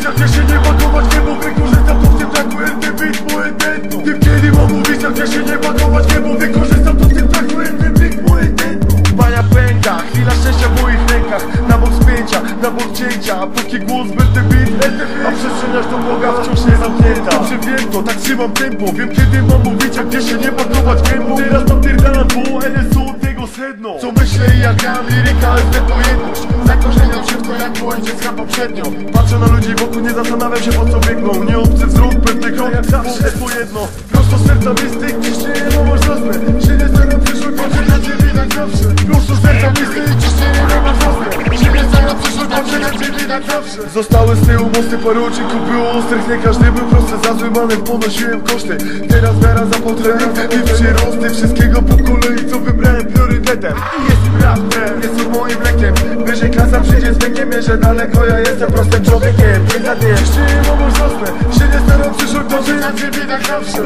mówić, gdzie się nie pakować Nie mów wykorzystam to w tym traku RD beat mój tętno Ty kiedy mam mówić, gdzie się nie pakować Nie mów wykorzystam to w tym traku mój tętno Bania pęka, chwila szczęścia w moich rękach Na bok spięcia, na bok cięcia Póki głos będę bit A przestrzeniaż do Boga wciąż nie zamknięta. Dobrze wiem to, tak trzymam tempo Wiem kiedy mam mówić, a gdzie się nie pakować gębą Teraz napierdalam po LSU tego sedno. Co myślę i jak gram liryka, jest jedność. Zakorzeniam się jak byłem dziecka poprzednio. Patrzę na ludzi wokół, nie zastanawiam się po co biegną. Nie obcy wzrok, pewny krok, zawsze po jedno. Prosto serca mistyk, ciśnienie tak zawsze Zostały z tyłu mosty paruczynków było ostrych Nie każdy był prosty, za zły manem ponosiłem koszty. Teraz wiara za potrebem i przyrosty Wszystkiego po kolei, co wybrałem priorytetem. I jest prawdę, jest to moim lekiem Wyżej klasa przyjdzie z wiekiem, mierzę daleko Ja jestem prostym człowiekiem, nie za dniem Ciśnienie mam już rosnę, się nie staram przyszłych, patrzę na tak zawsze.